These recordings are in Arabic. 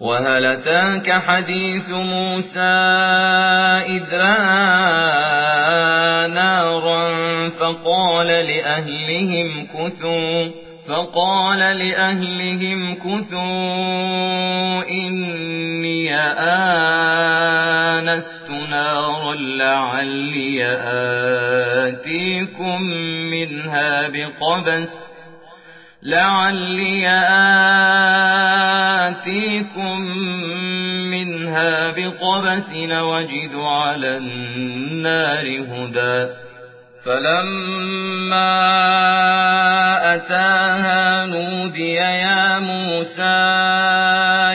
وهل أتاك حديث موسى إذ رأى نارا فقال لأهلهم كثوا فقال لأهلهم كثوا إني آنست نارا لعلي آتيكم منها بقبس لعلي آتيكم منها بقبس وجد على النار هدى فلما أتاها نودي يا موسى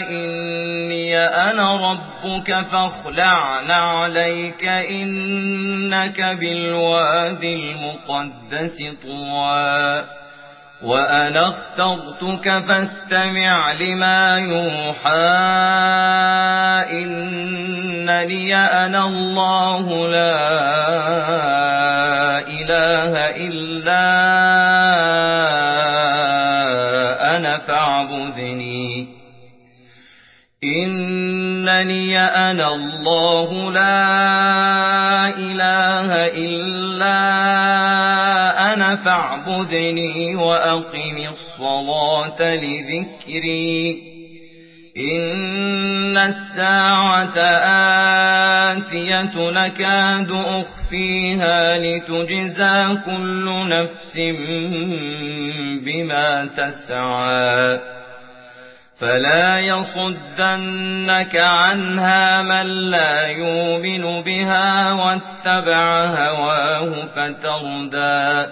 إني أنا ربك فاخلع عليك إنك بالوادي المقدس طوى وأنا اخترتك فاستمع لما يوحى إنني أنا الله لا إله إلا أنا فاعبدني إنني أنا الله لا إله إلا أنا فاعبدني وأقم الصلاة لذكري. إن الساعة آتية نكاد أخفيها لتجزى كل نفس بما تسعى. فلا يصدنك عنها من لا يؤمن بها واتبع هواه فتردى.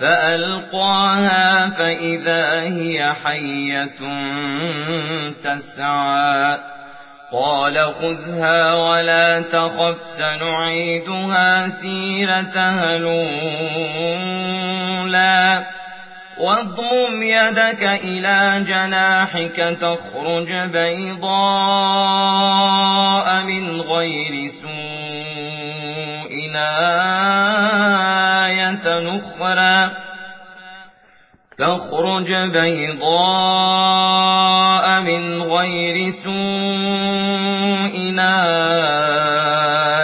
فألقاها فإذا هي حية تسعى. قال خذها ولا تخف سنعيدها سيرتها الأولى واضمم يدك إلى جناحك تخرج بيضاء من غير سوء آية نخرى تخرج بيضاء من غير سوء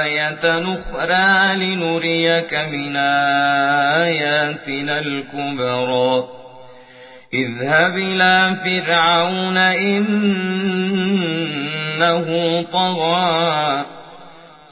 آية نخرى لنريك من آياتنا الكبرى. اذهب إلى فرعون إنه طغى.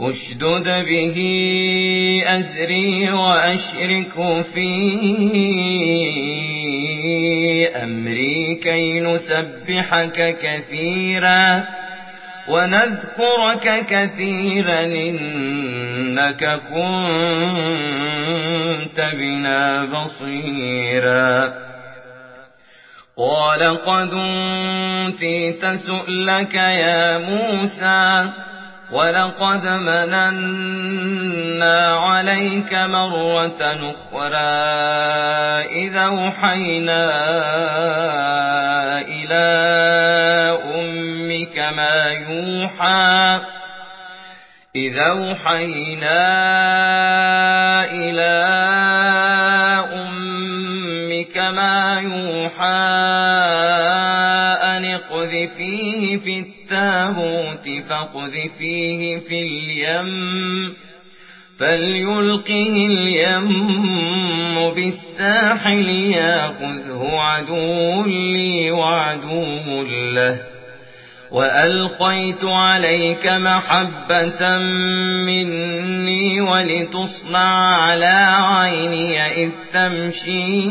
أشدد به أزري وأشرك في أمري كي نسبحك كثيرا ونذكرك كثيرا إنك كنت بنا بصيرا قال قد انتيت سؤلك يا موسى ولقد مننا عليك مرة أخرى إذا أوحينا إلى أمك ما يوحى إذا أوحينا فاقذفيه في اليم فليلقه اليم بالساحل ياخذه عدو لي وعدو له وألقيت عليك محبة مني ولتصنع على عيني إذ تمشي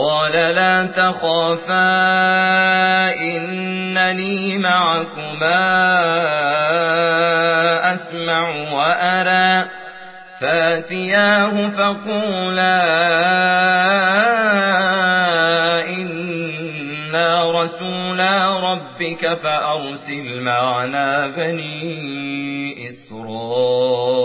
قال لا تخافا إنني معكما أسمع وأرى. فأتياه فقولا إنا رسولا ربك فأرسل معنا بني إسرائيل.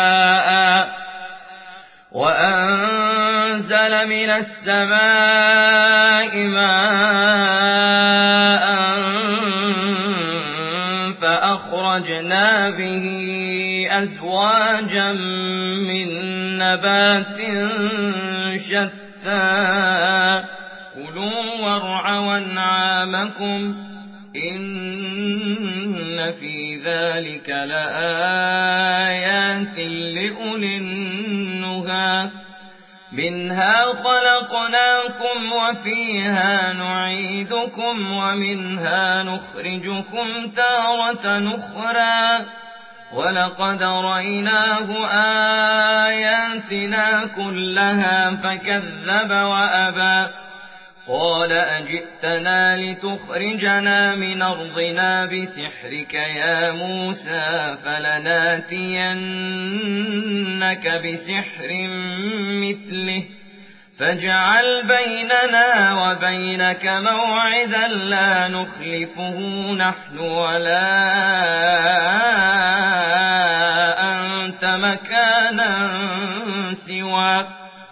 السماء ماء فأخرجنا به أزواجا من نبات موسى كلوا وارعوا انعامكم إن في ذلك لآيات لأولي النهى. منها خلقناكم وفيها نعيدكم ومنها نخرجكم تارة نخرى ولقد رأيناه آياتنا كلها فكذب وأبى. قال أجئتنا لتخرجنا من أرضنا بسحرك يا موسى فلناتينك بسحر مثله فاجعل بيننا وبينك موعدا لا نخلفه نحن ولا أنت مكانا سوى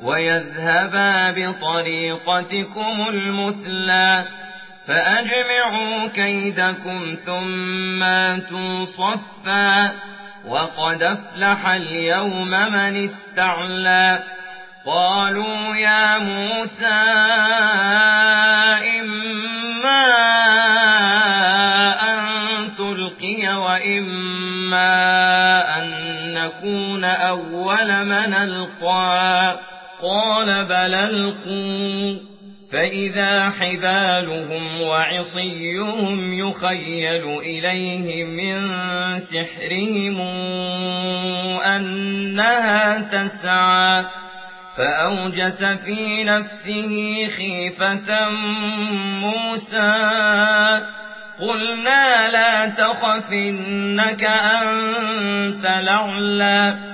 ويذهبا بطريقتكم المثلى فأجمعوا كيدكم ثم أتوا صفا وقد أفلح اليوم من استعلى قالوا يا موسى إما أن تلقي وإما أن نكون أول من ألقى قال بل ألقوا فإذا حبالهم وعصيهم يخيل إليه من سحرهم أنها تسعى فأوجس في نفسه خيفة موسى قلنا لا تخف إنك أنت لعلى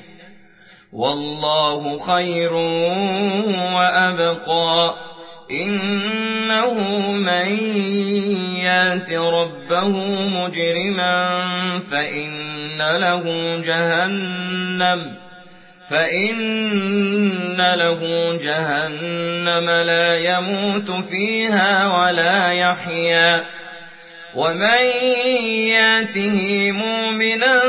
والله خير وأبقى. إنه من يات ربه مجرما فإن له جهنم فإن له جهنم لا يموت فيها ولا يحيا. ومن ياته مؤمنا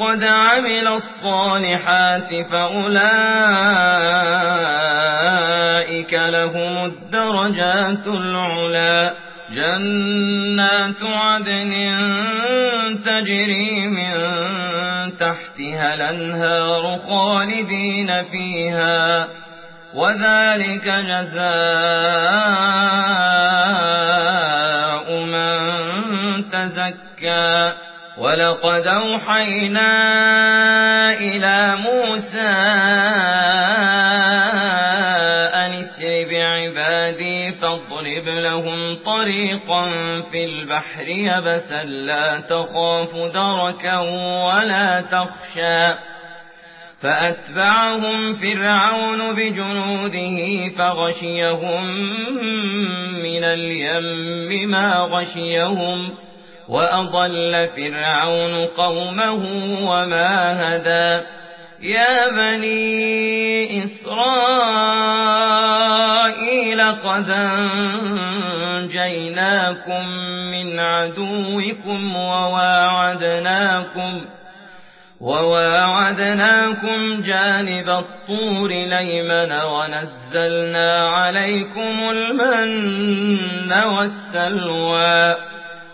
قد عمل الصالحات فأولئك لهم الدرجات العلا جنات عدن تجري من تحتها الأنهار خالدين فيها وذلك جزاء تزكى ولقد أوحينا إلى موسى أن اسر بعبادي فاضرب لهم طريقا في البحر يبسا لا تخاف دركا ولا تخشى فأتبعهم فرعون بجنوده فغشيهم من اليم ما غشيهم وأضل فرعون قومه وما هدى. يا بني إسرائيل قد أنجيناكم من عدوكم وواعدناكم وواعدناكم جانب الطور ليمن ونزلنا عليكم المن والسلوى.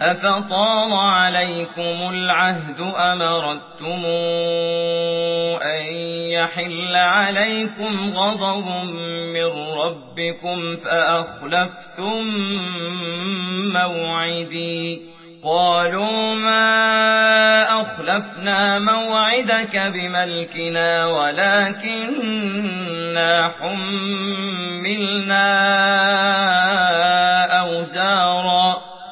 أفطال عليكم العهد أمرتم أن يحل عليكم غضب من ربكم فأخلفتم موعدي قالوا ما أخلفنا موعدك بملكنا ولكننا حملنا أوزارا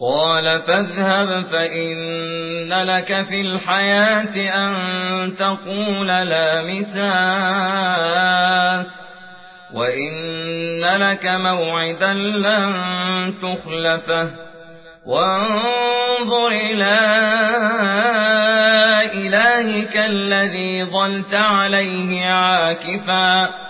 قال فاذهب فإن لك في الحياة أن تقول لا مساس وإن لك موعدا لن تخلفه وانظر إلى إلهك الذي ظلت عليه عاكفا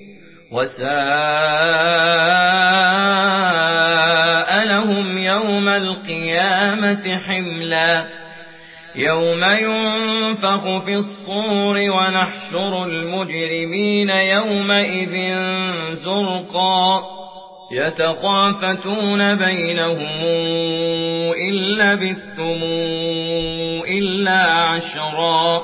وساء لهم يوم القيامة حملاً يوم ينفخ في الصور ونحشر المجرمين يومئذ زرقا يتخافتون بينهم إن لبثتم إلا عشرا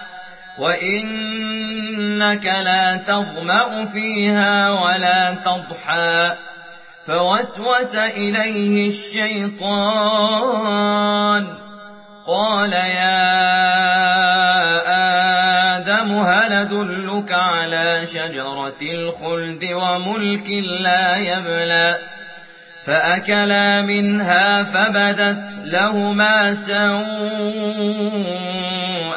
وإنك لا تظمأ فيها ولا تضحى فوسوس إليه الشيطان قال يا آدم هل أدلك على شجرة الخلد وملك لا يبلى فأكلا منها فبدت لهما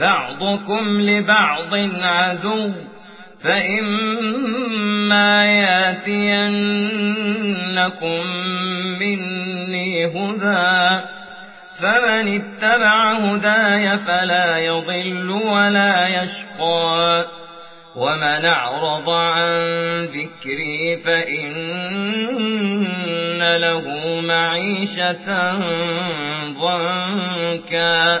بعضكم لبعض عدو فإما ياتينكم مني هدى فمن اتبع هداي فلا يضل ولا يشقى ومن أعرض عن ذكري فإن له معيشة ضنكا.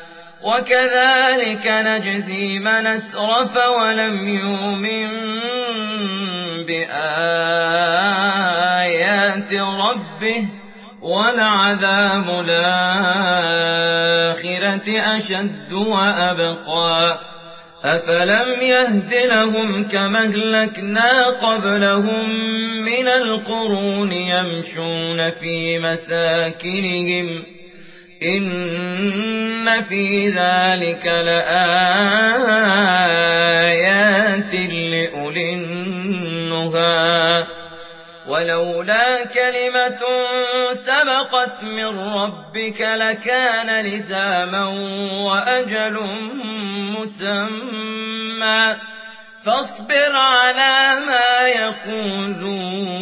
وكذلك نجزي من أسرف ولم يؤمن بآيات ربه ولعذاب الآخرة أشد وأبقى. أفلم يهد لهم كما أهلكنا قبلهم من القرون يمشون في مساكنهم إن في ذلك لآيات لأولي النهى ولولا كلمة سبقت من ربك لكان لزاما وأجل مسمى فاصبر على ما يقولون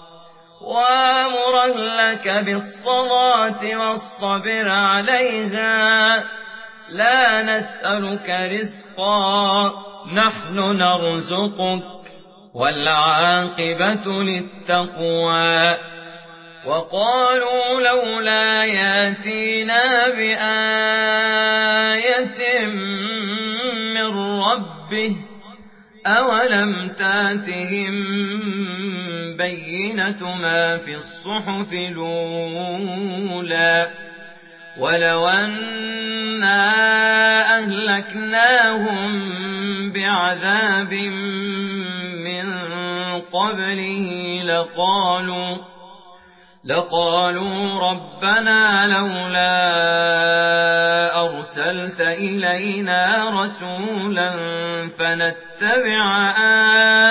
وامرا لك بالصلاة واصطبر عليها لا نسألك رزقا نحن نرزقك والعاقبة للتقوى وقالوا لولا ياتينا بآية من ربه أولم تاتهم بينة ما في الصحف الأولى. ولو أنا أهلكناهم بعذاب من قبله لقالوا لقالوا ربنا لولا أرسلت إلينا رسولا فنتبع آياتك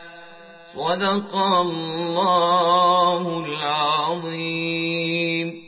صدق الله العظيم.